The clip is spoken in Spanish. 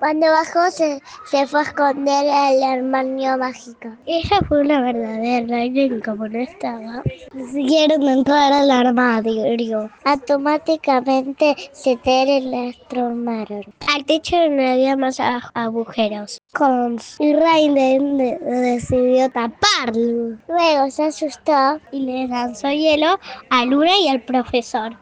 Cuando bajó se, se fue a esconder al armario mágico. Ella fue una verdadera y como no estaba, siguieron entrar al armario. Automáticamente se transformaron. Al techo no había más agujeros. Cons. Y Raiden decidió taparlo. Luego se asustó y le lanzó hielo a Luna y al profesor.